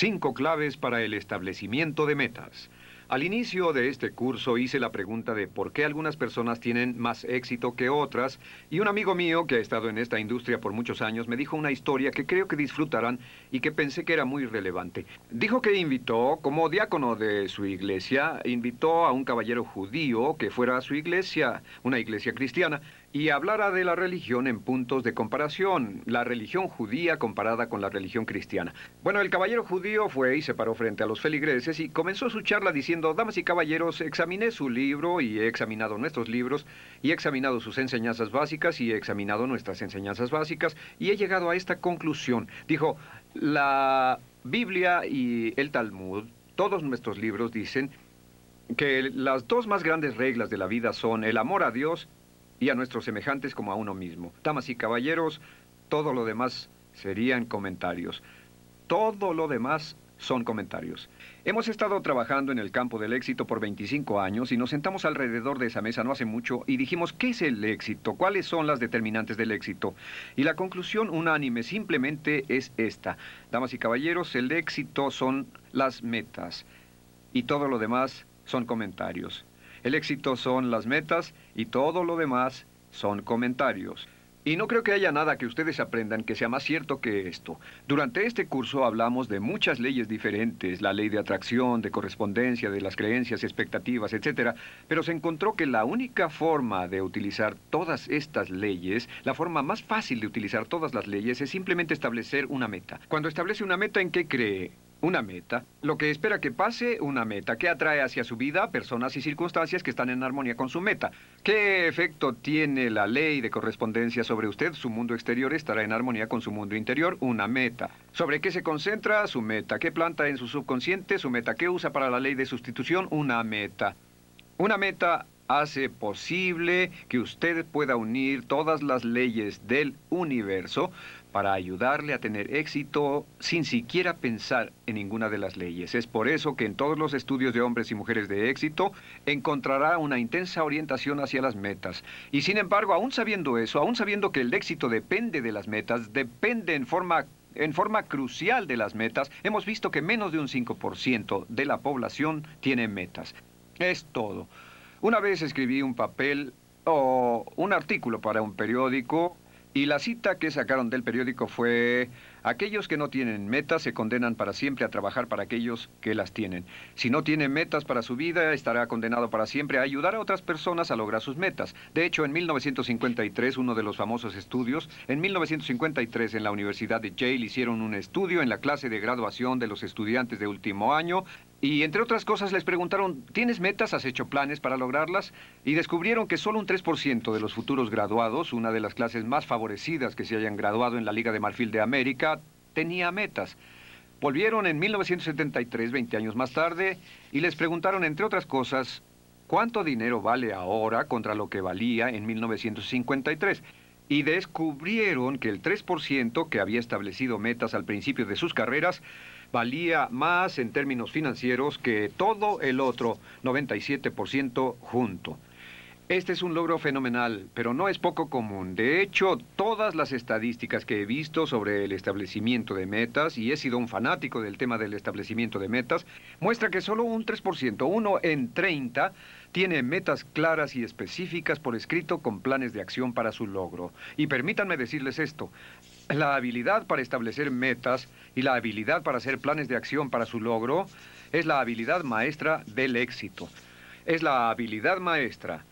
Cinco claves para el establecimiento de metas. Al inicio de este curso hice la pregunta de por qué algunas personas tienen más éxito que otras y un amigo mío que ha estado en esta industria por muchos años me dijo una historia que creo que disfrutarán y que pensé que era muy relevante. Dijo que invitó, como diácono de su iglesia, invitó a un caballero judío que fuera a su iglesia, una iglesia cristiana, y hablara de la religión en puntos de comparación, la religión judía comparada con la religión cristiana. Bueno, el caballero judío fue y se paró frente a los feligreses y comenzó su charla diciendo, damas y caballeros, examiné su libro y he examinado nuestros libros y he examinado sus enseñanzas básicas y he examinado nuestras enseñanzas básicas y he llegado a esta conclusión. Dijo, la Biblia y el Talmud, todos nuestros libros dicen que las dos más grandes reglas de la vida son el amor a Dios y a nuestros semejantes como a uno mismo. Damas y caballeros, todo lo demás serían comentarios. Todo lo demás son comentarios. Hemos estado trabajando en el campo del éxito por 25 años y nos sentamos alrededor de esa mesa no hace mucho y dijimos, ¿qué es el éxito? ¿Cuáles son las determinantes del éxito? Y la conclusión unánime simplemente es esta. Damas y caballeros, el éxito son las metas y todo lo demás son comentarios. El éxito son las metas y todo lo demás son comentarios. Y no creo que haya nada que ustedes aprendan que sea más cierto que esto. Durante este curso hablamos de muchas leyes diferentes, la ley de atracción, de correspondencia, de las creencias, expectativas, etc. Pero se encontró que la única forma de utilizar todas estas leyes, la forma más fácil de utilizar todas las leyes, es simplemente establecer una meta. Cuando establece una meta, ¿en qué cree? Una meta. Lo que espera que pase, una meta. que atrae hacia su vida personas y circunstancias que están en armonía con su meta? ¿Qué efecto tiene la ley de correspondencia sobre usted? Su mundo exterior estará en armonía con su mundo interior. Una meta. ¿Sobre qué se concentra? Su meta. ¿Qué planta en su subconsciente? Su meta. ¿Qué usa para la ley de sustitución? Una meta. Una meta hace posible que usted pueda unir todas las leyes del universo para ayudarle a tener éxito sin siquiera pensar en ninguna de las leyes. Es por eso que en todos los estudios de hombres y mujeres de éxito encontrará una intensa orientación hacia las metas. Y sin embargo, aún sabiendo eso, aún sabiendo que el éxito depende de las metas, depende en forma en forma crucial de las metas, hemos visto que menos de un 5% de la población tiene metas. Es todo. Una vez escribí un papel o un artículo para un periódico y la cita que sacaron del periódico fue, aquellos que no tienen metas se condenan para siempre a trabajar para aquellos que las tienen. Si no tiene metas para su vida, estará condenado para siempre a ayudar a otras personas a lograr sus metas. De hecho, en 1953, uno de los famosos estudios, en 1953 en la Universidad de Yale hicieron un estudio en la clase de graduación de los estudiantes de último año y entre otras cosas les preguntaron, ¿tienes metas? ¿Has hecho planes para lograrlas? Y descubrieron que solo un 3% de los futuros graduados, una de las clases más favorecidas que se hayan graduado en la Liga de Marfil de América, tenía metas. Volvieron en 1973, 20 años más tarde, y les preguntaron, entre otras cosas, ¿cuánto dinero vale ahora contra lo que valía en 1953? Y descubrieron que el 3% que había establecido metas al principio de sus carreras valía más en términos financieros que todo el otro 97% junto. Este es un logro fenomenal, pero no es poco común. De hecho, todas las estadísticas que he visto sobre el establecimiento de metas, y he sido un fanático del tema del establecimiento de metas, muestra que solo un 3%, uno en 30, tiene metas claras y específicas por escrito con planes de acción para su logro. Y permítanme decirles esto, la habilidad para establecer metas y la habilidad para hacer planes de acción para su logro es la habilidad maestra del éxito. Es la habilidad maestra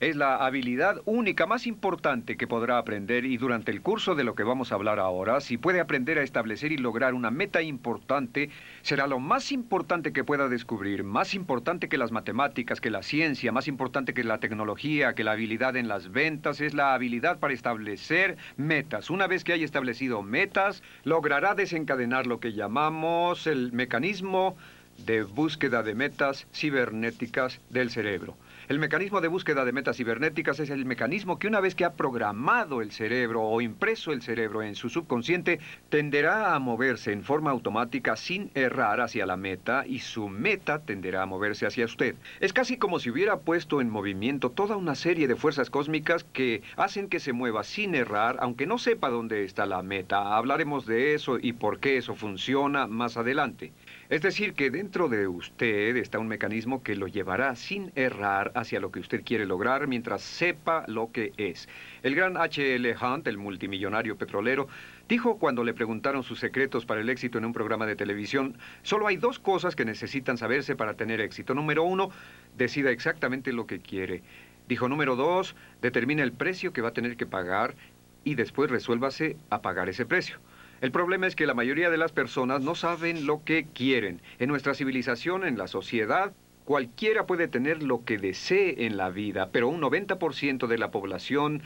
es la habilidad única más importante que podrá aprender y durante el curso de lo que vamos a hablar ahora, si puede aprender a establecer y lograr una meta importante, será lo más importante que pueda descubrir, más importante que las matemáticas, que la ciencia, más importante que la tecnología, que la habilidad en las ventas, es la habilidad para establecer metas. Una vez que haya establecido metas, logrará desencadenar lo que llamamos el mecanismo de búsqueda de metas cibernéticas del cerebro. El mecanismo de búsqueda de metas cibernéticas es el mecanismo que una vez que ha programado el cerebro o impreso el cerebro en su subconsciente, tenderá a moverse en forma automática sin errar hacia la meta y su meta tenderá a moverse hacia usted. Es casi como si hubiera puesto en movimiento toda una serie de fuerzas cósmicas que hacen que se mueva sin errar, aunque no sepa dónde está la meta. Hablaremos de eso y por qué eso funciona más adelante. Es decir, que dentro de usted está un mecanismo que lo llevará sin errar hacia lo que usted quiere lograr mientras sepa lo que es. El gran H.L. Hunt, el multimillonario petrolero, dijo cuando le preguntaron sus secretos para el éxito en un programa de televisión, solo hay dos cosas que necesitan saberse para tener éxito. Número uno, decida exactamente lo que quiere. Dijo número dos, determine el precio que va a tener que pagar y después resuélvase a pagar ese precio. El problema es que la mayoría de las personas no saben lo que quieren. En nuestra civilización, en la sociedad, cualquiera puede tener lo que desee en la vida, pero un 90% de la población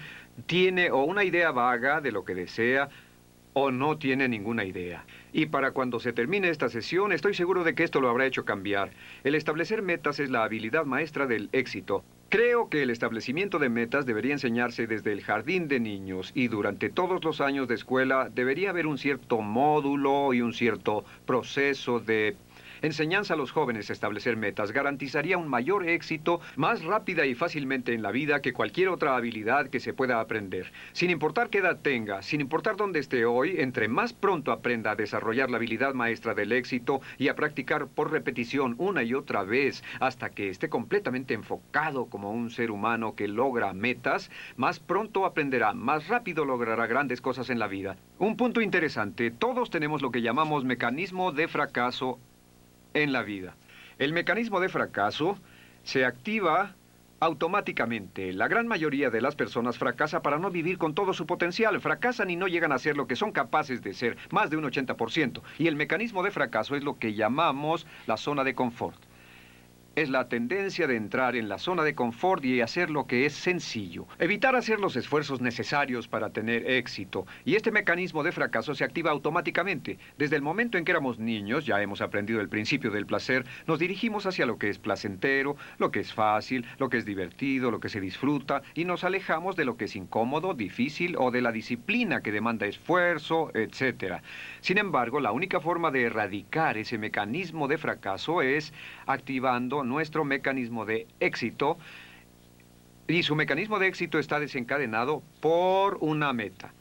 tiene o una idea vaga de lo que desea o no tiene ninguna idea. Y para cuando se termine esta sesión, estoy seguro de que esto lo habrá hecho cambiar. El establecer metas es la habilidad maestra del éxito. Creo que el establecimiento de metas debería enseñarse desde el jardín de niños y durante todos los años de escuela debería haber un cierto módulo y un cierto proceso de Enseñanza a los jóvenes a establecer metas garantizaría un mayor éxito más rápida y fácilmente en la vida que cualquier otra habilidad que se pueda aprender. Sin importar qué edad tenga, sin importar dónde esté hoy, entre más pronto aprenda a desarrollar la habilidad maestra del éxito y a practicar por repetición una y otra vez hasta que esté completamente enfocado como un ser humano que logra metas, más pronto aprenderá, más rápido logrará grandes cosas en la vida. Un punto interesante, todos tenemos lo que llamamos mecanismo de fracaso en la vida. El mecanismo de fracaso se activa automáticamente. La gran mayoría de las personas fracasa para no vivir con todo su potencial. Fracasan y no llegan a ser lo que son capaces de ser, más de un 80%. Y el mecanismo de fracaso es lo que llamamos la zona de confort es la tendencia de entrar en la zona de confort y hacer lo que es sencillo. Evitar hacer los esfuerzos necesarios para tener éxito. Y este mecanismo de fracaso se activa automáticamente. Desde el momento en que éramos niños, ya hemos aprendido el principio del placer, nos dirigimos hacia lo que es placentero, lo que es fácil, lo que es divertido, lo que se disfruta, y nos alejamos de lo que es incómodo, difícil o de la disciplina que demanda esfuerzo, etc. Sin embargo, la única forma de erradicar ese mecanismo de fracaso es activando nuestro mecanismo de éxito y su mecanismo de éxito está desencadenado por una meta.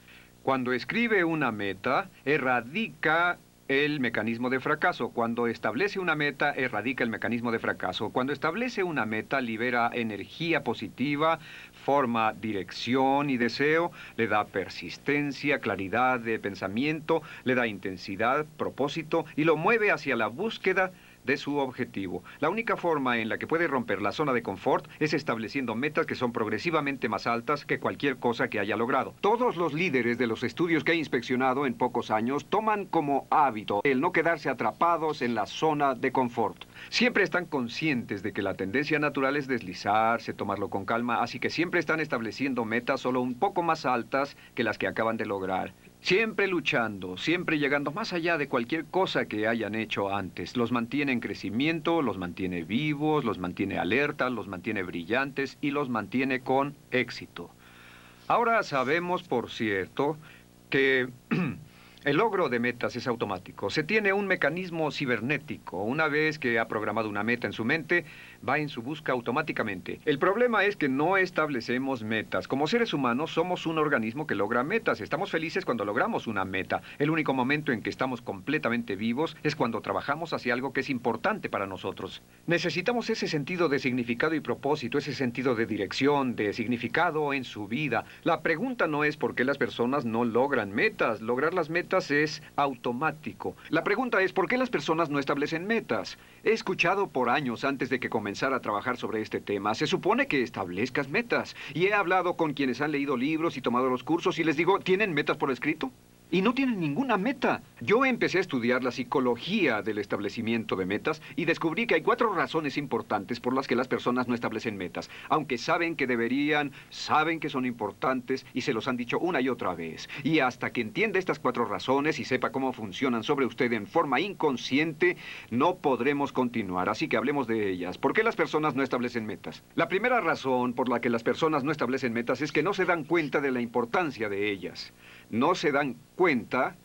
Cuando escribe una meta, erradica el mecanismo de fracaso. Cuando establece una meta, erradica el mecanismo de fracaso. Cuando establece una meta, libera energía positiva, forma dirección y deseo, le da persistencia, claridad de pensamiento, le da intensidad, propósito y lo mueve hacia la búsqueda de su objetivo. La única forma en la que puede romper la zona de confort es estableciendo metas que son progresivamente más altas que cualquier cosa que haya logrado. Todos los líderes de los estudios que he inspeccionado en pocos años toman como hábito el no quedarse atrapados en la zona de confort. Siempre están conscientes de que la tendencia natural es deslizarse, tomarlo con calma, así que siempre están estableciendo metas solo un poco más altas que las que acaban de lograr. Siempre luchando, siempre llegando más allá de cualquier cosa que hayan hecho antes. Los mantiene en crecimiento, los mantiene vivos, los mantiene alertas, los mantiene brillantes y los mantiene con éxito. Ahora sabemos, por cierto, que El logro de metas es automático. Se tiene un mecanismo cibernético. Una vez que ha programado una meta en su mente, va en su busca automáticamente. El problema es que no establecemos metas. Como seres humanos somos un organismo que logra metas. Estamos felices cuando logramos una meta. El único momento en que estamos completamente vivos es cuando trabajamos hacia algo que es importante para nosotros. Necesitamos ese sentido de significado y propósito, ese sentido de dirección, de significado en su vida. La pregunta no es por qué las personas no logran metas. Lograr las metas es automático. La pregunta es, ¿por qué las personas no establecen metas? He escuchado por años antes de que comenzara a trabajar sobre este tema, se supone que establezcas metas. Y he hablado con quienes han leído libros y tomado los cursos y les digo, ¿tienen metas por escrito? Y no tienen ninguna meta. Yo empecé a estudiar la psicología del establecimiento de metas y descubrí que hay cuatro razones importantes por las que las personas no establecen metas, aunque saben que deberían, saben que son importantes y se los han dicho una y otra vez. Y hasta que entienda estas cuatro razones y sepa cómo funcionan sobre usted en forma inconsciente, no podremos continuar. Así que hablemos de ellas. ¿Por qué las personas no establecen metas? La primera razón por la que las personas no establecen metas es que no se dan cuenta de la importancia de ellas no se dan cuenta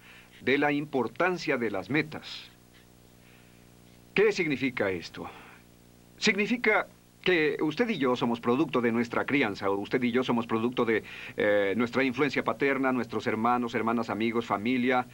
de la importancia de las metas. ¿Qué significa esto? Significa que usted y yo somos producto de nuestra crianza, o usted y yo somos producto de eh, nuestra influencia paterna, nuestros hermanos, hermanas, amigos, familia.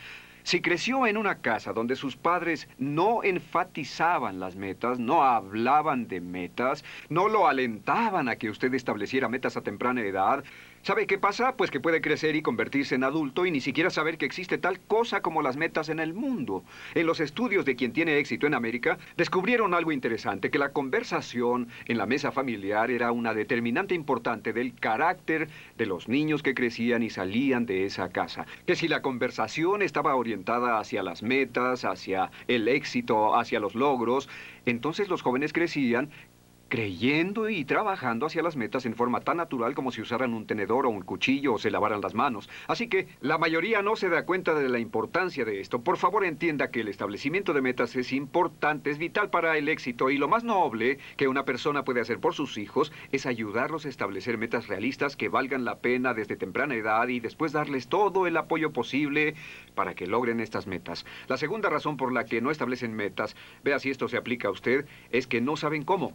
Si creció en una casa donde sus padres no enfatizaban las metas, no hablaban de metas, no lo alentaban a que usted estableciera metas a temprana edad, ¿Sabe qué pasa? Pues que puede crecer y convertirse en adulto y ni siquiera saber que existe tal cosa como las metas en el mundo. En los estudios de quien tiene éxito en América, descubrieron algo interesante, que la conversación en la mesa familiar era una determinante importante del carácter de los niños que crecían y salían de esa casa. Que si la conversación estaba orientada hacia las metas, hacia el éxito, hacia los logros, entonces los jóvenes crecían creyendo y trabajando hacia las metas en forma tan natural como si usaran un tenedor o un cuchillo o se lavaran las manos. Así que la mayoría no se da cuenta de la importancia de esto. Por favor entienda que el establecimiento de metas es importante, es vital para el éxito y lo más noble que una persona puede hacer por sus hijos es ayudarlos a establecer metas realistas que valgan la pena desde temprana edad y después darles todo el apoyo posible para que logren estas metas. La segunda razón por la que no establecen metas, vea si esto se aplica a usted, es que no saben cómo.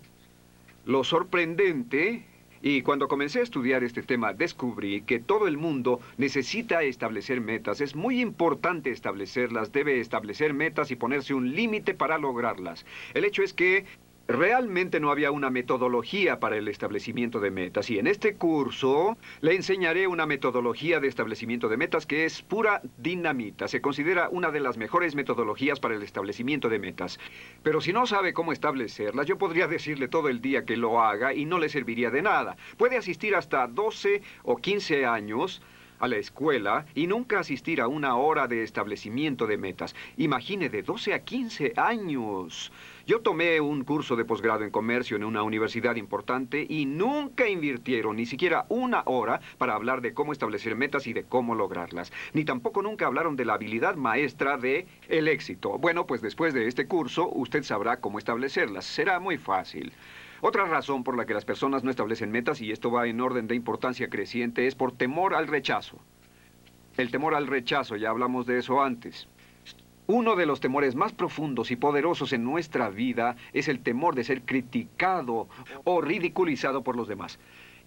Lo sorprendente, y cuando comencé a estudiar este tema descubrí que todo el mundo necesita establecer metas. Es muy importante establecerlas, debe establecer metas y ponerse un límite para lograrlas. El hecho es que Realmente no había una metodología para el establecimiento de metas y en este curso le enseñaré una metodología de establecimiento de metas que es pura dinamita. Se considera una de las mejores metodologías para el establecimiento de metas. Pero si no sabe cómo establecerlas, yo podría decirle todo el día que lo haga y no le serviría de nada. Puede asistir hasta 12 o 15 años a la escuela y nunca asistir a una hora de establecimiento de metas. Imagine de 12 a 15 años. Yo tomé un curso de posgrado en comercio en una universidad importante y nunca invirtieron ni siquiera una hora para hablar de cómo establecer metas y de cómo lograrlas. Ni tampoco nunca hablaron de la habilidad maestra de el éxito. Bueno, pues después de este curso usted sabrá cómo establecerlas. Será muy fácil. Otra razón por la que las personas no establecen metas, y esto va en orden de importancia creciente, es por temor al rechazo. El temor al rechazo, ya hablamos de eso antes. Uno de los temores más profundos y poderosos en nuestra vida es el temor de ser criticado o ridiculizado por los demás.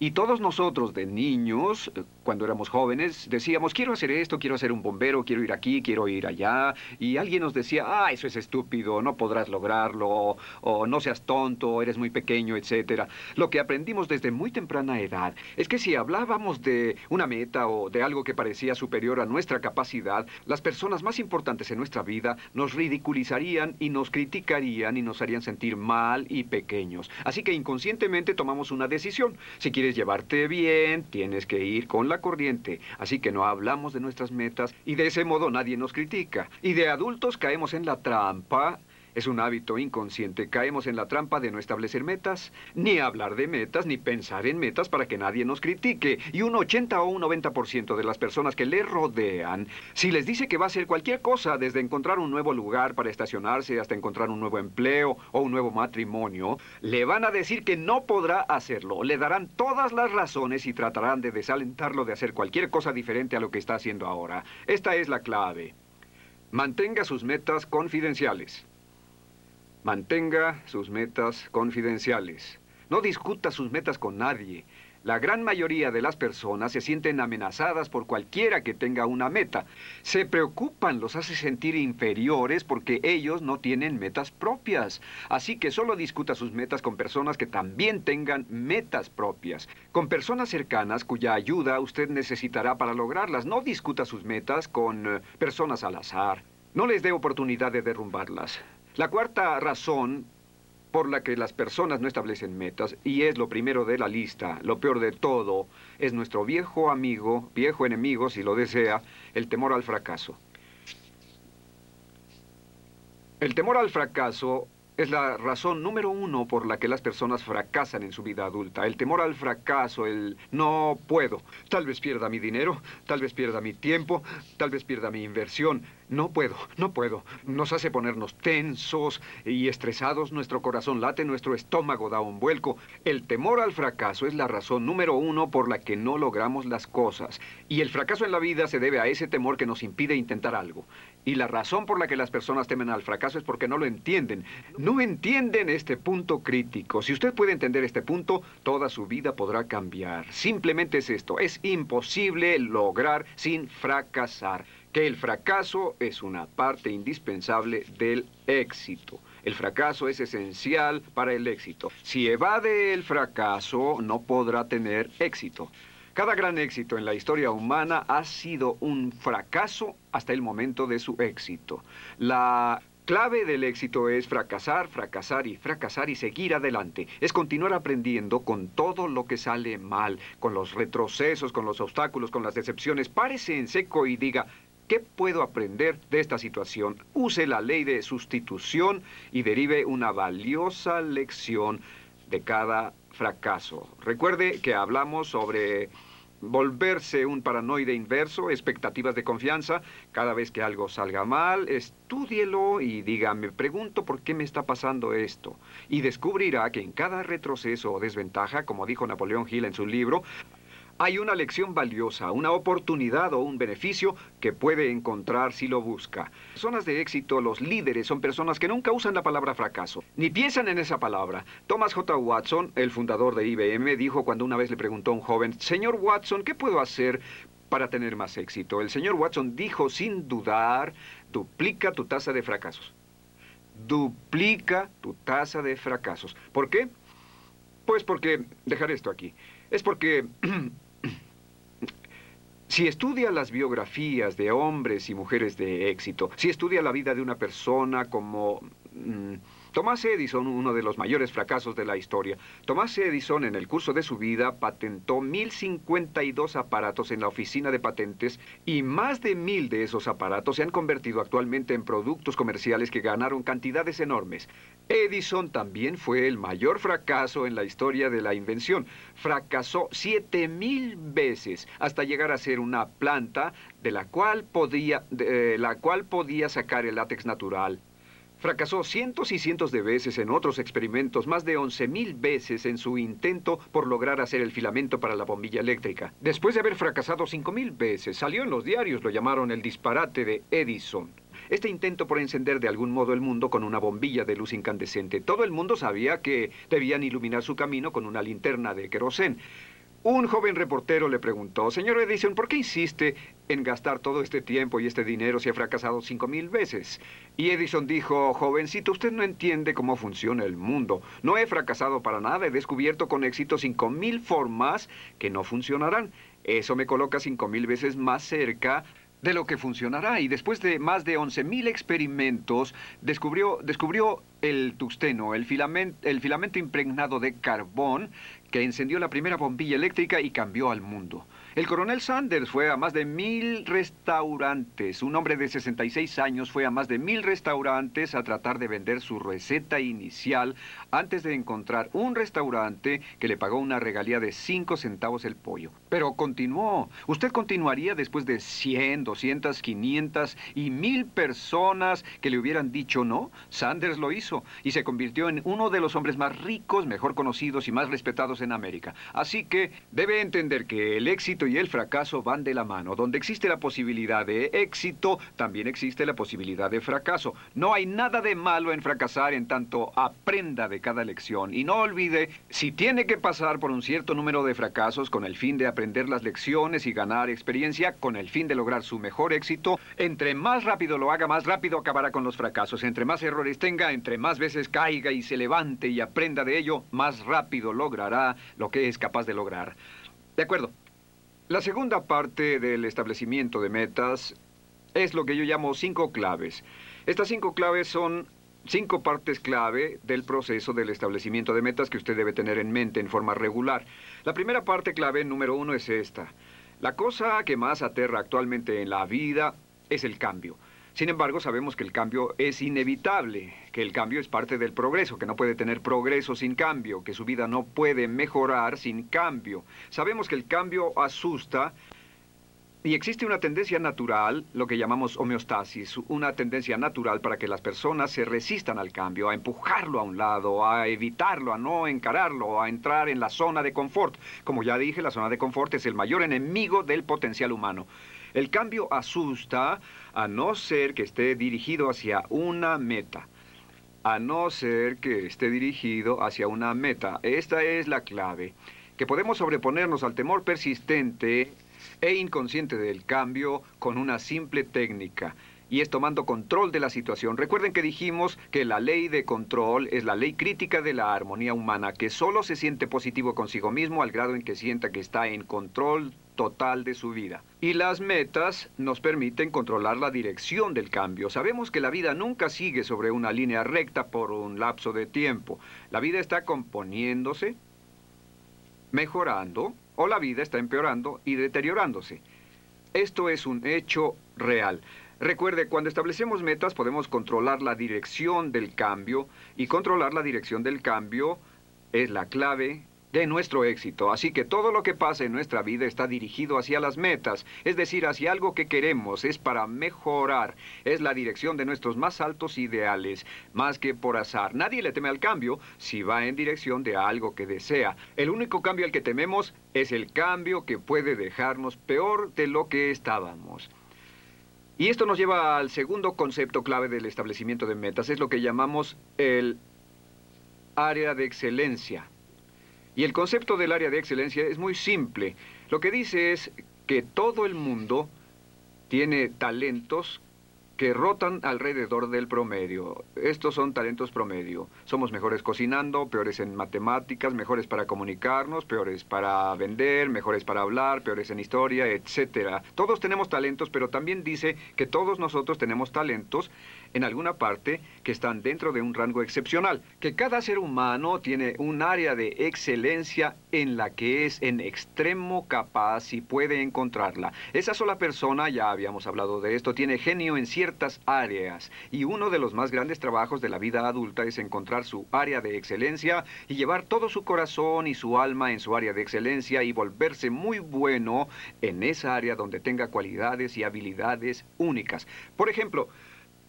Y todos nosotros de niños, eh, cuando éramos jóvenes, decíamos, quiero hacer esto, quiero ser un bombero, quiero ir aquí, quiero ir allá. Y alguien nos decía, ah, eso es estúpido, no podrás lograrlo, o, no seas tonto, eres muy pequeño, etc. Lo que aprendimos desde muy temprana edad es que si hablábamos de una meta o de algo que parecía superior a nuestra capacidad, las personas más importantes en nuestra vida nos ridiculizarían y nos criticarían y nos harían sentir mal y pequeños. Así que inconscientemente tomamos una decisión. Si quieres llevarte bien, tienes que ir con la corriente. Así que no hablamos de nuestras metas y de ese modo nadie nos critica. Y de adultos caemos en la trampa es un hábito inconsciente. Caemos en la trampa de no establecer metas, ni hablar de metas, ni pensar en metas para que nadie nos critique. Y un 80 o un 90% de las personas que le rodean, si les dice que va a hacer cualquier cosa, desde encontrar un nuevo lugar para estacionarse hasta encontrar un nuevo empleo o un nuevo matrimonio, le van a decir que no podrá hacerlo. Le darán todas las razones y tratarán de desalentarlo de hacer cualquier cosa diferente a lo que está haciendo ahora. Esta es la clave. Mantenga sus metas confidenciales. Mantenga sus metas confidenciales. No discuta sus metas con nadie. La gran mayoría de las personas se sienten amenazadas por cualquiera que tenga una meta. Se preocupan, los hace sentir inferiores porque ellos no tienen metas propias. Así que solo discuta sus metas con personas que también tengan metas propias. Con personas cercanas cuya ayuda usted necesitará para lograrlas. No discuta sus metas con eh, personas al azar. No les dé oportunidad de derrumbarlas. La cuarta razón por la que las personas no establecen metas, y es lo primero de la lista, lo peor de todo, es nuestro viejo amigo, viejo enemigo, si lo desea, el temor al fracaso. El temor al fracaso es la razón número uno por la que las personas fracasan en su vida adulta. El temor al fracaso, el no puedo. Tal vez pierda mi dinero, tal vez pierda mi tiempo, tal vez pierda mi inversión. No puedo, no puedo. Nos hace ponernos tensos y estresados, nuestro corazón late, nuestro estómago da un vuelco. El temor al fracaso es la razón número uno por la que no logramos las cosas. Y el fracaso en la vida se debe a ese temor que nos impide intentar algo. Y la razón por la que las personas temen al fracaso es porque no lo entienden. No entienden este punto crítico. Si usted puede entender este punto, toda su vida podrá cambiar. Simplemente es esto. Es imposible lograr sin fracasar que el fracaso es una parte indispensable del éxito. El fracaso es esencial para el éxito. Si evade el fracaso, no podrá tener éxito. Cada gran éxito en la historia humana ha sido un fracaso hasta el momento de su éxito. La clave del éxito es fracasar, fracasar y fracasar y seguir adelante. Es continuar aprendiendo con todo lo que sale mal, con los retrocesos, con los obstáculos, con las decepciones. Párese en seco y diga, ¿Qué puedo aprender de esta situación? Use la ley de sustitución y derive una valiosa lección de cada fracaso. Recuerde que hablamos sobre volverse un paranoide inverso, expectativas de confianza. Cada vez que algo salga mal, estúdielo y diga, me pregunto por qué me está pasando esto. Y descubrirá que en cada retroceso o desventaja, como dijo Napoleón Hill en su libro, hay una lección valiosa, una oportunidad o un beneficio que puede encontrar si lo busca. Personas de éxito, los líderes, son personas que nunca usan la palabra fracaso, ni piensan en esa palabra. Thomas J. Watson, el fundador de IBM, dijo cuando una vez le preguntó a un joven, Señor Watson, ¿qué puedo hacer para tener más éxito? El señor Watson dijo sin dudar, duplica tu tasa de fracasos. Duplica tu tasa de fracasos. ¿Por qué? Pues porque, dejar esto aquí, es porque Si estudia las biografías de hombres y mujeres de éxito, si estudia la vida de una persona como... Mm, Thomas Edison, uno de los mayores fracasos de la historia. Thomas Edison, en el curso de su vida, patentó 1052 aparatos en la oficina de patentes y más de mil de esos aparatos se han convertido actualmente en productos comerciales que ganaron cantidades enormes. Edison también fue el mayor fracaso en la historia de la invención. Fracasó 7000 veces hasta llegar a ser una planta de la cual podía, de, la cual podía sacar el látex natural. Fracasó cientos y cientos de veces en otros experimentos, más de 11.000 veces en su intento por lograr hacer el filamento para la bombilla eléctrica. Después de haber fracasado 5.000 veces, salió en los diarios, lo llamaron el disparate de Edison. Este intento por encender de algún modo el mundo con una bombilla de luz incandescente. Todo el mundo sabía que debían iluminar su camino con una linterna de querosén. Un joven reportero le preguntó, señor Edison, ¿por qué insiste en gastar todo este tiempo y este dinero si ha fracasado cinco mil veces? Y Edison dijo, jovencito, usted no entiende cómo funciona el mundo. No he fracasado para nada, he descubierto con éxito cinco mil formas que no funcionarán. Eso me coloca cinco mil veces más cerca de lo que funcionará. Y después de más de 11.000 experimentos, descubrió, descubrió el tungsteno, el el filamento impregnado de carbón que encendió la primera bombilla eléctrica y cambió al mundo. El coronel Sanders fue a más de mil restaurantes. Un hombre de 66 años fue a más de mil restaurantes a tratar de vender su receta inicial antes de encontrar un restaurante que le pagó una regalía de 5 centavos el pollo. Pero continuó. Usted continuaría después de 100, 200, 500 y mil personas que le hubieran dicho no. Sanders lo hizo y se convirtió en uno de los hombres más ricos, mejor conocidos y más respetados en América. Así que debe entender que el éxito y el fracaso van de la mano. Donde existe la posibilidad de éxito, también existe la posibilidad de fracaso. No hay nada de malo en fracasar en tanto aprenda de cada lección. Y no olvide, si tiene que pasar por un cierto número de fracasos con el fin de aprender las lecciones y ganar experiencia, con el fin de lograr su mejor éxito, entre más rápido lo haga, más rápido acabará con los fracasos. Entre más errores tenga, entre más veces caiga y se levante y aprenda de ello, más rápido logrará lo que es capaz de lograr. De acuerdo. La segunda parte del establecimiento de metas es lo que yo llamo cinco claves. Estas cinco claves son cinco partes clave del proceso del establecimiento de metas que usted debe tener en mente en forma regular. La primera parte clave número uno es esta. La cosa que más aterra actualmente en la vida es el cambio. Sin embargo, sabemos que el cambio es inevitable, que el cambio es parte del progreso, que no puede tener progreso sin cambio, que su vida no puede mejorar sin cambio. Sabemos que el cambio asusta y existe una tendencia natural, lo que llamamos homeostasis, una tendencia natural para que las personas se resistan al cambio, a empujarlo a un lado, a evitarlo, a no encararlo, a entrar en la zona de confort. Como ya dije, la zona de confort es el mayor enemigo del potencial humano. El cambio asusta a no ser que esté dirigido hacia una meta. A no ser que esté dirigido hacia una meta. Esta es la clave. Que podemos sobreponernos al temor persistente e inconsciente del cambio con una simple técnica y es tomando control de la situación. Recuerden que dijimos que la ley de control es la ley crítica de la armonía humana, que solo se siente positivo consigo mismo al grado en que sienta que está en control total de su vida. Y las metas nos permiten controlar la dirección del cambio. Sabemos que la vida nunca sigue sobre una línea recta por un lapso de tiempo. La vida está componiéndose, mejorando, o la vida está empeorando y deteriorándose. Esto es un hecho real. Recuerde, cuando establecemos metas podemos controlar la dirección del cambio y controlar la dirección del cambio es la clave de nuestro éxito. Así que todo lo que pasa en nuestra vida está dirigido hacia las metas, es decir, hacia algo que queremos, es para mejorar, es la dirección de nuestros más altos ideales, más que por azar. Nadie le teme al cambio si va en dirección de algo que desea. El único cambio al que tememos es el cambio que puede dejarnos peor de lo que estábamos. Y esto nos lleva al segundo concepto clave del establecimiento de metas, es lo que llamamos el área de excelencia. Y el concepto del área de excelencia es muy simple. Lo que dice es que todo el mundo tiene talentos que rotan alrededor del promedio. Estos son talentos promedio. Somos mejores cocinando, peores en matemáticas, mejores para comunicarnos, peores para vender, mejores para hablar, peores en historia, etc. Todos tenemos talentos, pero también dice que todos nosotros tenemos talentos en alguna parte que están dentro de un rango excepcional, que cada ser humano tiene un área de excelencia en la que es en extremo capaz y puede encontrarla. Esa sola persona, ya habíamos hablado de esto, tiene genio en ciertas áreas y uno de los más grandes trabajos de la vida adulta es encontrar su área de excelencia y llevar todo su corazón y su alma en su área de excelencia y volverse muy bueno en esa área donde tenga cualidades y habilidades únicas. Por ejemplo,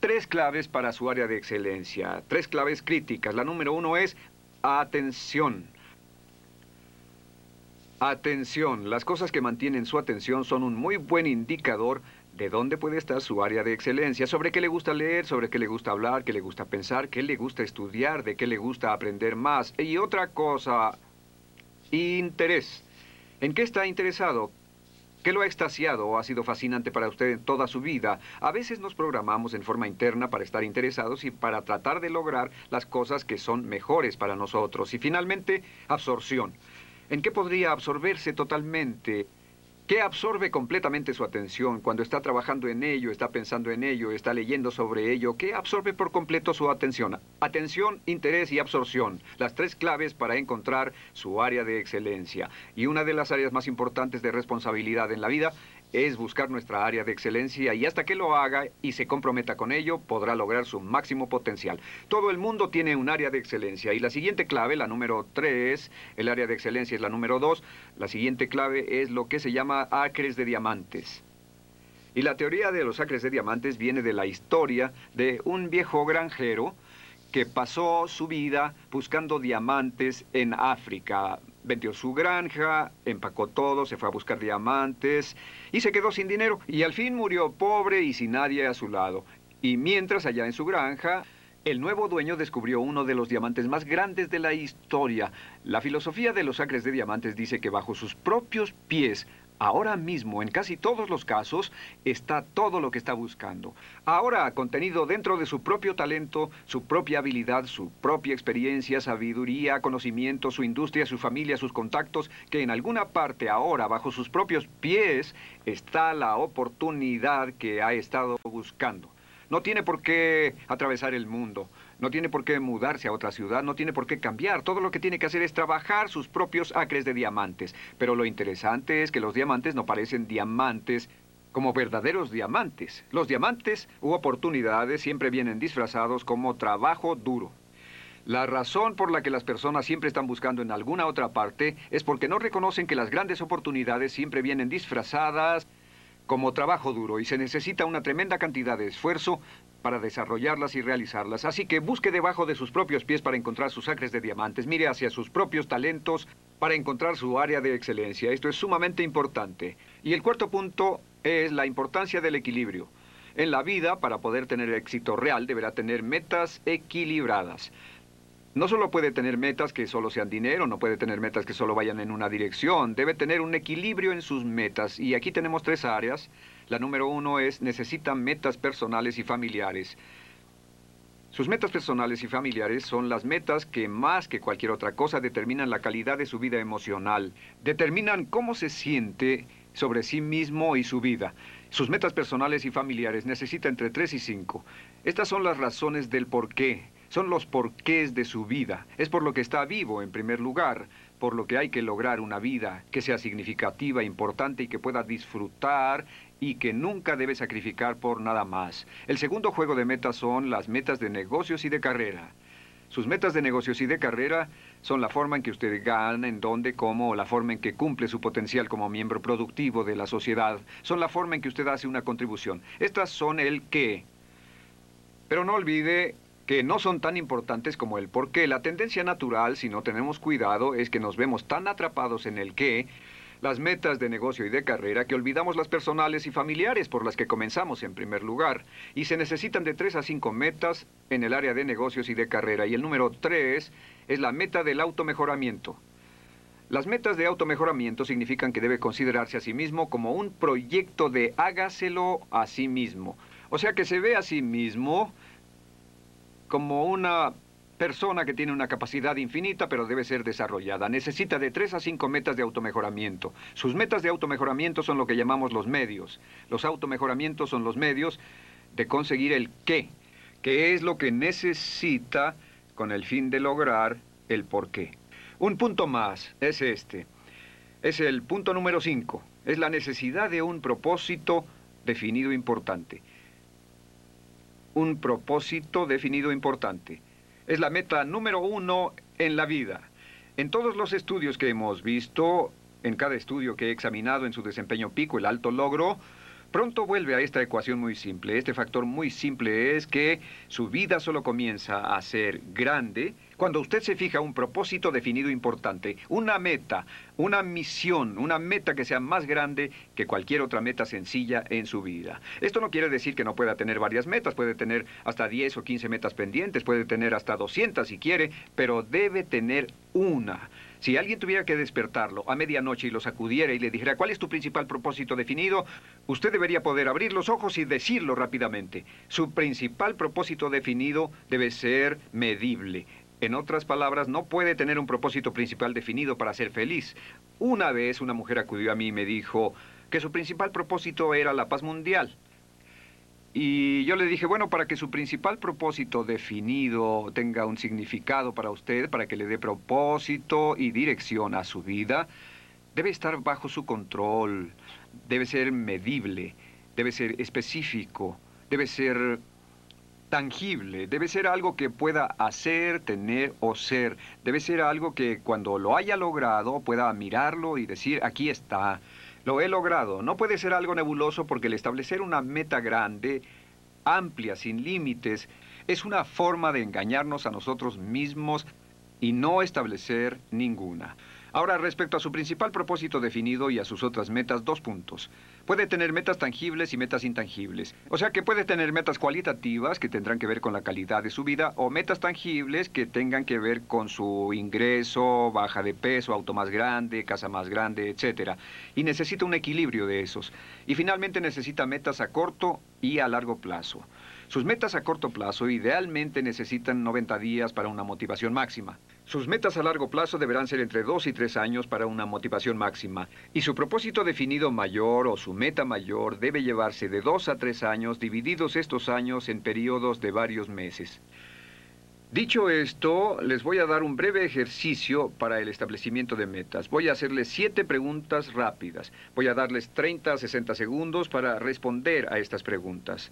tres claves para su área de excelencia, tres claves críticas. La número uno es atención. Atención, las cosas que mantienen su atención son un muy buen indicador de dónde puede estar su área de excelencia, sobre qué le gusta leer, sobre qué le gusta hablar, qué le gusta pensar, qué le gusta estudiar, de qué le gusta aprender más. Y otra cosa, interés. ¿En qué está interesado? ¿Qué lo ha extasiado o ha sido fascinante para usted en toda su vida? A veces nos programamos en forma interna para estar interesados y para tratar de lograr las cosas que son mejores para nosotros. Y finalmente, absorción. ¿En qué podría absorberse totalmente? ¿Qué absorbe completamente su atención cuando está trabajando en ello, está pensando en ello, está leyendo sobre ello? ¿Qué absorbe por completo su atención? Atención, interés y absorción, las tres claves para encontrar su área de excelencia. Y una de las áreas más importantes de responsabilidad en la vida es buscar nuestra área de excelencia y hasta que lo haga y se comprometa con ello, podrá lograr su máximo potencial. Todo el mundo tiene un área de excelencia y la siguiente clave, la número 3, el área de excelencia es la número 2, la siguiente clave es lo que se llama acres de diamantes. Y la teoría de los acres de diamantes viene de la historia de un viejo granjero que pasó su vida buscando diamantes en África. Vendió su granja, empacó todo, se fue a buscar diamantes y se quedó sin dinero. Y al fin murió pobre y sin nadie a su lado. Y mientras allá en su granja, el nuevo dueño descubrió uno de los diamantes más grandes de la historia. La filosofía de los acres de diamantes dice que bajo sus propios pies Ahora mismo, en casi todos los casos, está todo lo que está buscando. Ahora, contenido dentro de su propio talento, su propia habilidad, su propia experiencia, sabiduría, conocimiento, su industria, su familia, sus contactos, que en alguna parte ahora, bajo sus propios pies, está la oportunidad que ha estado buscando. No tiene por qué atravesar el mundo, no tiene por qué mudarse a otra ciudad, no tiene por qué cambiar. Todo lo que tiene que hacer es trabajar sus propios acres de diamantes. Pero lo interesante es que los diamantes no parecen diamantes como verdaderos diamantes. Los diamantes u oportunidades siempre vienen disfrazados como trabajo duro. La razón por la que las personas siempre están buscando en alguna otra parte es porque no reconocen que las grandes oportunidades siempre vienen disfrazadas como trabajo duro y se necesita una tremenda cantidad de esfuerzo para desarrollarlas y realizarlas. Así que busque debajo de sus propios pies para encontrar sus acres de diamantes, mire hacia sus propios talentos para encontrar su área de excelencia. Esto es sumamente importante. Y el cuarto punto es la importancia del equilibrio. En la vida, para poder tener éxito real, deberá tener metas equilibradas. No solo puede tener metas que solo sean dinero, no puede tener metas que solo vayan en una dirección, debe tener un equilibrio en sus metas. Y aquí tenemos tres áreas. La número uno es necesita metas personales y familiares. Sus metas personales y familiares son las metas que más que cualquier otra cosa determinan la calidad de su vida emocional, determinan cómo se siente sobre sí mismo y su vida. Sus metas personales y familiares necesita entre tres y cinco. Estas son las razones del por qué son los porqués de su vida. Es por lo que está vivo en primer lugar, por lo que hay que lograr una vida que sea significativa, importante y que pueda disfrutar y que nunca debe sacrificar por nada más. El segundo juego de metas son las metas de negocios y de carrera. Sus metas de negocios y de carrera son la forma en que usted gana, en dónde, cómo, o la forma en que cumple su potencial como miembro productivo de la sociedad. Son la forma en que usted hace una contribución. Estas son el qué. Pero no olvide que no son tan importantes como el por qué. La tendencia natural, si no tenemos cuidado, es que nos vemos tan atrapados en el qué, las metas de negocio y de carrera, que olvidamos las personales y familiares por las que comenzamos en primer lugar. Y se necesitan de tres a cinco metas en el área de negocios y de carrera. Y el número tres es la meta del automejoramiento. Las metas de automejoramiento significan que debe considerarse a sí mismo como un proyecto de hágaselo a sí mismo. O sea que se ve a sí mismo como una persona que tiene una capacidad infinita, pero debe ser desarrollada. Necesita de tres a cinco metas de automejoramiento. Sus metas de automejoramiento son lo que llamamos los medios. Los automejoramientos son los medios de conseguir el qué, que es lo que necesita con el fin de lograr el por qué. Un punto más es este. Es el punto número cinco. Es la necesidad de un propósito definido importante un propósito definido importante. Es la meta número uno en la vida. En todos los estudios que hemos visto, en cada estudio que he examinado en su desempeño pico, el alto logro, pronto vuelve a esta ecuación muy simple. Este factor muy simple es que su vida solo comienza a ser grande cuando usted se fija un propósito definido importante, una meta, una misión, una meta que sea más grande que cualquier otra meta sencilla en su vida. Esto no quiere decir que no pueda tener varias metas, puede tener hasta 10 o 15 metas pendientes, puede tener hasta 200 si quiere, pero debe tener una. Si alguien tuviera que despertarlo a medianoche y lo sacudiera y le dijera cuál es tu principal propósito definido, usted debería poder abrir los ojos y decirlo rápidamente. Su principal propósito definido debe ser medible. En otras palabras, no puede tener un propósito principal definido para ser feliz. Una vez una mujer acudió a mí y me dijo que su principal propósito era la paz mundial. Y yo le dije, bueno, para que su principal propósito definido tenga un significado para usted, para que le dé propósito y dirección a su vida, debe estar bajo su control, debe ser medible, debe ser específico, debe ser tangible, debe ser algo que pueda hacer, tener o ser, debe ser algo que cuando lo haya logrado pueda mirarlo y decir, aquí está, lo he logrado. No puede ser algo nebuloso porque el establecer una meta grande, amplia, sin límites, es una forma de engañarnos a nosotros mismos y no establecer ninguna. Ahora, respecto a su principal propósito definido y a sus otras metas, dos puntos. Puede tener metas tangibles y metas intangibles. O sea que puede tener metas cualitativas que tendrán que ver con la calidad de su vida o metas tangibles que tengan que ver con su ingreso, baja de peso, auto más grande, casa más grande, etc. Y necesita un equilibrio de esos. Y finalmente necesita metas a corto y a largo plazo. Sus metas a corto plazo idealmente necesitan 90 días para una motivación máxima. Sus metas a largo plazo deberán ser entre dos y tres años para una motivación máxima, y su propósito definido mayor o su meta mayor debe llevarse de dos a tres años, divididos estos años en periodos de varios meses. Dicho esto, les voy a dar un breve ejercicio para el establecimiento de metas. Voy a hacerles siete preguntas rápidas. Voy a darles 30 a 60 segundos para responder a estas preguntas.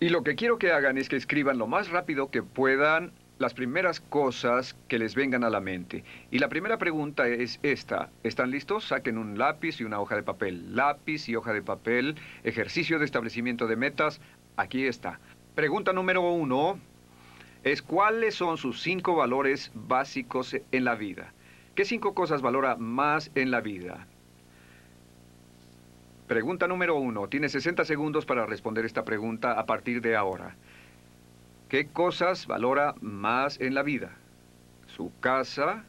Y lo que quiero que hagan es que escriban lo más rápido que puedan las primeras cosas que les vengan a la mente. Y la primera pregunta es esta. ¿Están listos? Saquen un lápiz y una hoja de papel. Lápiz y hoja de papel. Ejercicio de establecimiento de metas. Aquí está. Pregunta número uno es cuáles son sus cinco valores básicos en la vida. ¿Qué cinco cosas valora más en la vida? Pregunta número uno. Tiene 60 segundos para responder esta pregunta a partir de ahora. ¿Qué cosas valora más en la vida? Su casa,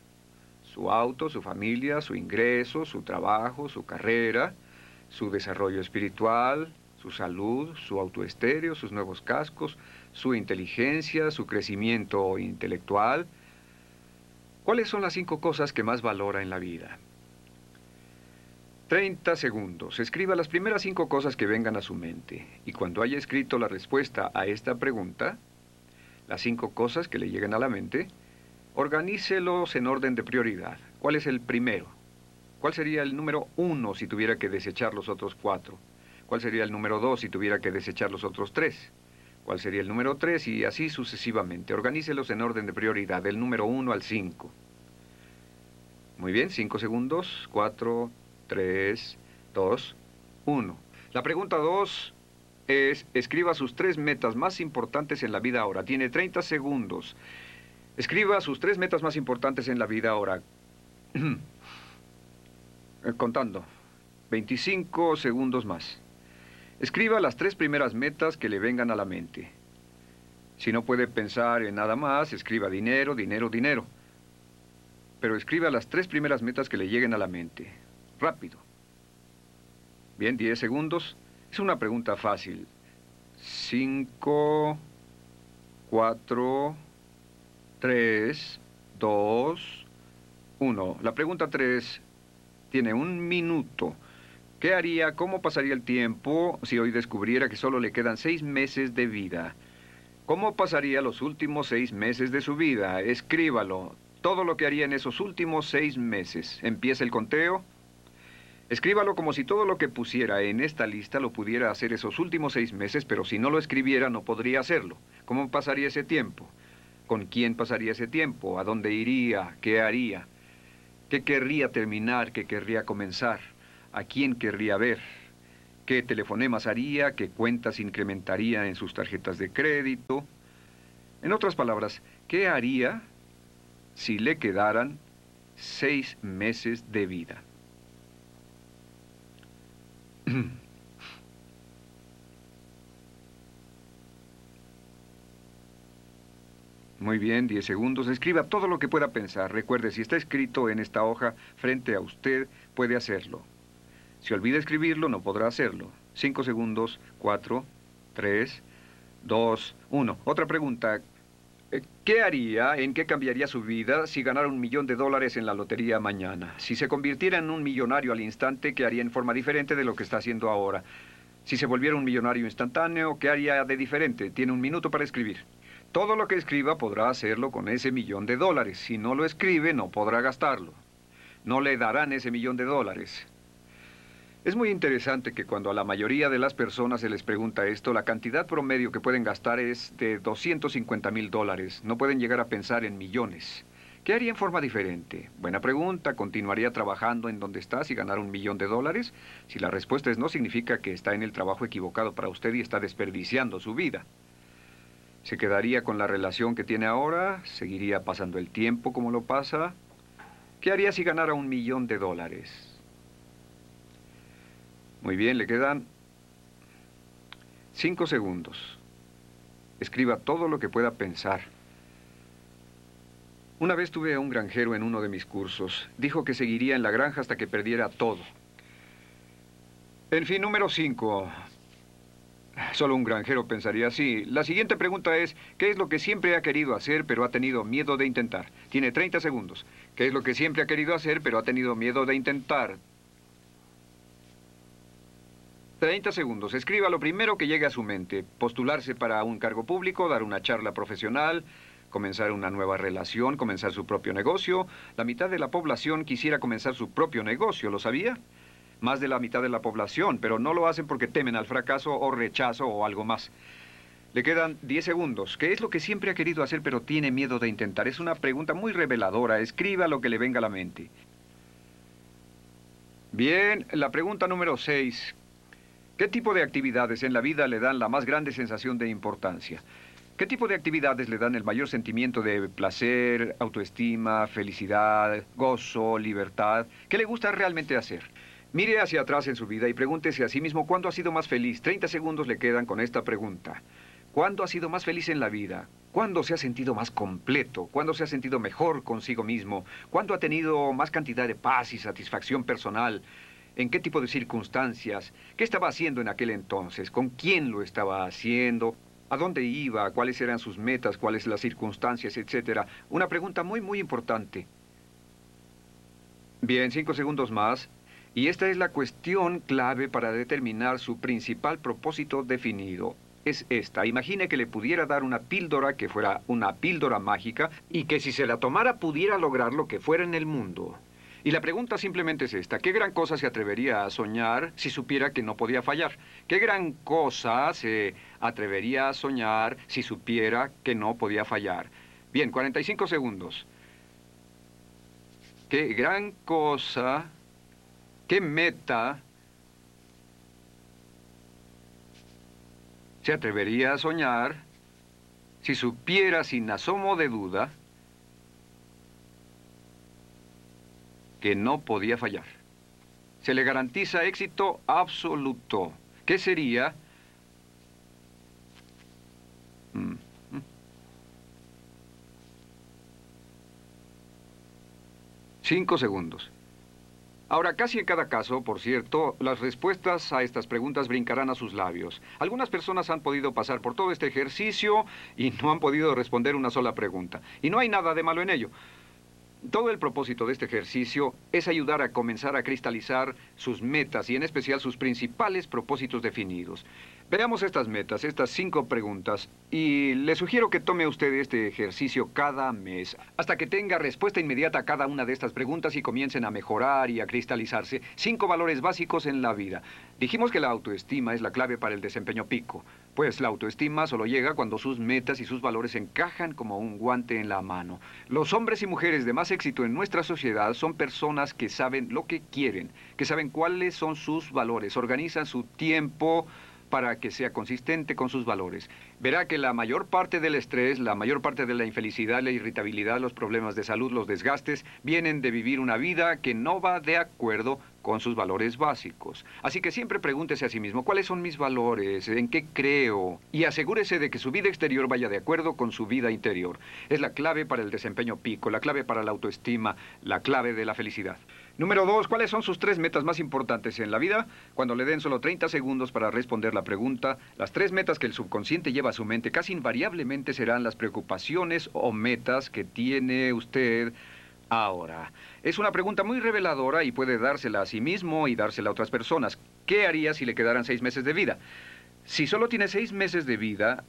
su auto, su familia, su ingreso, su trabajo, su carrera, su desarrollo espiritual, su salud, su autoestéreo, sus nuevos cascos, su inteligencia, su crecimiento intelectual. ¿Cuáles son las cinco cosas que más valora en la vida? 30 segundos. Escriba las primeras cinco cosas que vengan a su mente. Y cuando haya escrito la respuesta a esta pregunta, las cinco cosas que le lleguen a la mente, organícelos en orden de prioridad. ¿Cuál es el primero? ¿Cuál sería el número uno si tuviera que desechar los otros cuatro? ¿Cuál sería el número dos si tuviera que desechar los otros tres? ¿Cuál sería el número tres? Y así sucesivamente. Organícelos en orden de prioridad, del número uno al cinco. Muy bien, cinco segundos. Cuatro, tres, dos, uno. La pregunta dos es, escriba sus tres metas más importantes en la vida ahora. Tiene 30 segundos. Escriba sus tres metas más importantes en la vida ahora. Eh, contando. 25 segundos más. Escriba las tres primeras metas que le vengan a la mente. Si no puede pensar en nada más, escriba dinero, dinero, dinero. Pero escriba las tres primeras metas que le lleguen a la mente. Rápido. Bien, 10 segundos. Es una pregunta fácil. Cinco, cuatro, tres, dos, uno. La pregunta tres tiene un minuto. ¿Qué haría, cómo pasaría el tiempo si hoy descubriera que solo le quedan seis meses de vida? ¿Cómo pasaría los últimos seis meses de su vida? Escríbalo. Todo lo que haría en esos últimos seis meses. Empieza el conteo. Escríbalo como si todo lo que pusiera en esta lista lo pudiera hacer esos últimos seis meses, pero si no lo escribiera no podría hacerlo. ¿Cómo pasaría ese tiempo? ¿Con quién pasaría ese tiempo? ¿A dónde iría? ¿Qué haría? ¿Qué querría terminar? ¿Qué querría comenzar? ¿A quién querría ver? ¿Qué telefonemas haría? ¿Qué cuentas incrementaría en sus tarjetas de crédito? En otras palabras, ¿qué haría si le quedaran seis meses de vida? Muy bien, 10 segundos. Escriba todo lo que pueda pensar. Recuerde, si está escrito en esta hoja frente a usted, puede hacerlo. Si olvida escribirlo, no podrá hacerlo. 5 segundos, 4, 3, 2, 1. Otra pregunta. ¿Qué haría, en qué cambiaría su vida si ganara un millón de dólares en la lotería mañana? Si se convirtiera en un millonario al instante, ¿qué haría en forma diferente de lo que está haciendo ahora? Si se volviera un millonario instantáneo, ¿qué haría de diferente? Tiene un minuto para escribir. Todo lo que escriba podrá hacerlo con ese millón de dólares. Si no lo escribe, no podrá gastarlo. No le darán ese millón de dólares. Es muy interesante que cuando a la mayoría de las personas se les pregunta esto, la cantidad promedio que pueden gastar es de 250 mil dólares. No pueden llegar a pensar en millones. ¿Qué haría en forma diferente? Buena pregunta. ¿Continuaría trabajando en donde está si ganara un millón de dólares? Si la respuesta es no, significa que está en el trabajo equivocado para usted y está desperdiciando su vida. ¿Se quedaría con la relación que tiene ahora? ¿Seguiría pasando el tiempo como lo pasa? ¿Qué haría si ganara un millón de dólares? Muy bien, le quedan cinco segundos. Escriba todo lo que pueda pensar. Una vez tuve a un granjero en uno de mis cursos. Dijo que seguiría en la granja hasta que perdiera todo. En fin, número cinco. Solo un granjero pensaría así. La siguiente pregunta es, ¿qué es lo que siempre ha querido hacer pero ha tenido miedo de intentar? Tiene 30 segundos. ¿Qué es lo que siempre ha querido hacer pero ha tenido miedo de intentar? 30 segundos. Escriba lo primero que llegue a su mente. Postularse para un cargo público, dar una charla profesional, comenzar una nueva relación, comenzar su propio negocio. La mitad de la población quisiera comenzar su propio negocio, ¿lo sabía? Más de la mitad de la población, pero no lo hacen porque temen al fracaso o rechazo o algo más. Le quedan 10 segundos. ¿Qué es lo que siempre ha querido hacer pero tiene miedo de intentar? Es una pregunta muy reveladora. Escriba lo que le venga a la mente. Bien, la pregunta número 6. ¿Qué tipo de actividades en la vida le dan la más grande sensación de importancia? ¿Qué tipo de actividades le dan el mayor sentimiento de placer, autoestima, felicidad, gozo, libertad? ¿Qué le gusta realmente hacer? Mire hacia atrás en su vida y pregúntese a sí mismo cuándo ha sido más feliz. 30 segundos le quedan con esta pregunta. ¿Cuándo ha sido más feliz en la vida? ¿Cuándo se ha sentido más completo? ¿Cuándo se ha sentido mejor consigo mismo? ¿Cuándo ha tenido más cantidad de paz y satisfacción personal? En qué tipo de circunstancias, qué estaba haciendo en aquel entonces, con quién lo estaba haciendo, a dónde iba, cuáles eran sus metas, cuáles las circunstancias, etcétera. Una pregunta muy, muy importante. Bien, cinco segundos más. Y esta es la cuestión clave para determinar su principal propósito definido. Es esta. Imagine que le pudiera dar una píldora que fuera una píldora mágica y que si se la tomara pudiera lograr lo que fuera en el mundo. Y la pregunta simplemente es esta. ¿Qué gran cosa se atrevería a soñar si supiera que no podía fallar? ¿Qué gran cosa se atrevería a soñar si supiera que no podía fallar? Bien, 45 segundos. ¿Qué gran cosa, qué meta se atrevería a soñar si supiera sin asomo de duda que no podía fallar. Se le garantiza éxito absoluto. ¿Qué sería? Mm. Cinco segundos. Ahora, casi en cada caso, por cierto, las respuestas a estas preguntas brincarán a sus labios. Algunas personas han podido pasar por todo este ejercicio y no han podido responder una sola pregunta. Y no hay nada de malo en ello. Todo el propósito de este ejercicio es ayudar a comenzar a cristalizar sus metas y en especial sus principales propósitos definidos. Veamos estas metas, estas cinco preguntas, y le sugiero que tome usted este ejercicio cada mes, hasta que tenga respuesta inmediata a cada una de estas preguntas y comiencen a mejorar y a cristalizarse cinco valores básicos en la vida. Dijimos que la autoestima es la clave para el desempeño pico, pues la autoestima solo llega cuando sus metas y sus valores encajan como un guante en la mano. Los hombres y mujeres de más éxito en nuestra sociedad son personas que saben lo que quieren, que saben cuáles son sus valores, organizan su tiempo, para que sea consistente con sus valores. Verá que la mayor parte del estrés, la mayor parte de la infelicidad, la irritabilidad, los problemas de salud, los desgastes, vienen de vivir una vida que no va de acuerdo con sus valores básicos. Así que siempre pregúntese a sí mismo, ¿cuáles son mis valores? ¿En qué creo? Y asegúrese de que su vida exterior vaya de acuerdo con su vida interior. Es la clave para el desempeño pico, la clave para la autoestima, la clave de la felicidad. Número dos, ¿cuáles son sus tres metas más importantes en la vida? Cuando le den solo 30 segundos para responder la pregunta, las tres metas que el subconsciente lleva a su mente casi invariablemente serán las preocupaciones o metas que tiene usted ahora. Es una pregunta muy reveladora y puede dársela a sí mismo y dársela a otras personas. ¿Qué haría si le quedaran seis meses de vida? Si solo tiene seis meses de vida,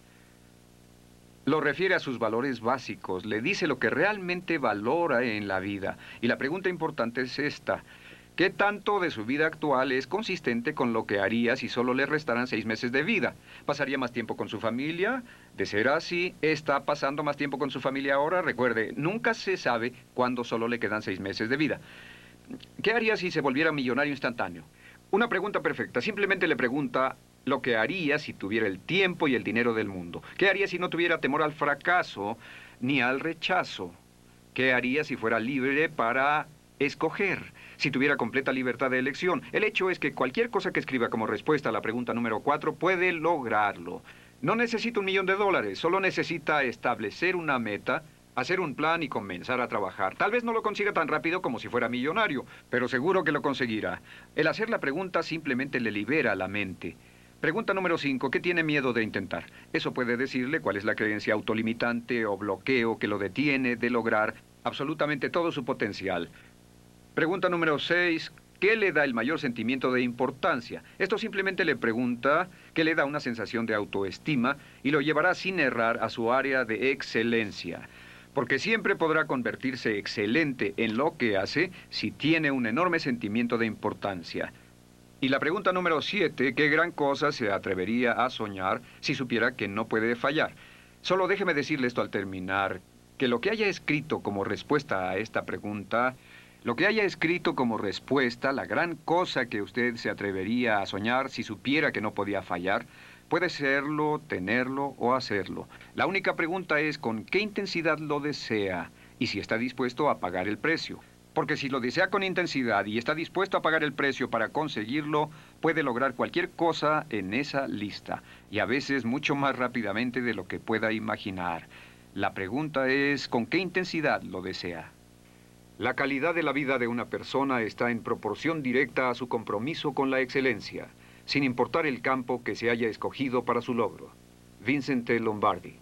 lo refiere a sus valores básicos, le dice lo que realmente valora en la vida. Y la pregunta importante es esta. ¿Qué tanto de su vida actual es consistente con lo que haría si solo le restaran seis meses de vida? ¿Pasaría más tiempo con su familia? De ser así, ¿está pasando más tiempo con su familia ahora? Recuerde, nunca se sabe cuándo solo le quedan seis meses de vida. ¿Qué haría si se volviera millonario instantáneo? Una pregunta perfecta. Simplemente le pregunta lo que haría si tuviera el tiempo y el dinero del mundo. ¿Qué haría si no tuviera temor al fracaso ni al rechazo? ¿Qué haría si fuera libre para escoger? Si tuviera completa libertad de elección. El hecho es que cualquier cosa que escriba como respuesta a la pregunta número 4 puede lograrlo. No necesita un millón de dólares, solo necesita establecer una meta hacer un plan y comenzar a trabajar. Tal vez no lo consiga tan rápido como si fuera millonario, pero seguro que lo conseguirá. El hacer la pregunta simplemente le libera la mente. Pregunta número 5. ¿Qué tiene miedo de intentar? Eso puede decirle cuál es la creencia autolimitante o bloqueo que lo detiene de lograr absolutamente todo su potencial. Pregunta número 6. ¿Qué le da el mayor sentimiento de importancia? Esto simplemente le pregunta qué le da una sensación de autoestima y lo llevará sin errar a su área de excelencia. Porque siempre podrá convertirse excelente en lo que hace si tiene un enorme sentimiento de importancia. Y la pregunta número siete, ¿qué gran cosa se atrevería a soñar si supiera que no puede fallar? Solo déjeme decirle esto al terminar, que lo que haya escrito como respuesta a esta pregunta lo que haya escrito como respuesta, la gran cosa que usted se atrevería a soñar si supiera que no podía fallar, puede serlo, tenerlo o hacerlo. La única pregunta es con qué intensidad lo desea y si está dispuesto a pagar el precio. Porque si lo desea con intensidad y está dispuesto a pagar el precio para conseguirlo, puede lograr cualquier cosa en esa lista, y a veces mucho más rápidamente de lo que pueda imaginar. La pregunta es con qué intensidad lo desea. La calidad de la vida de una persona está en proporción directa a su compromiso con la excelencia, sin importar el campo que se haya escogido para su logro. Vincent Lombardi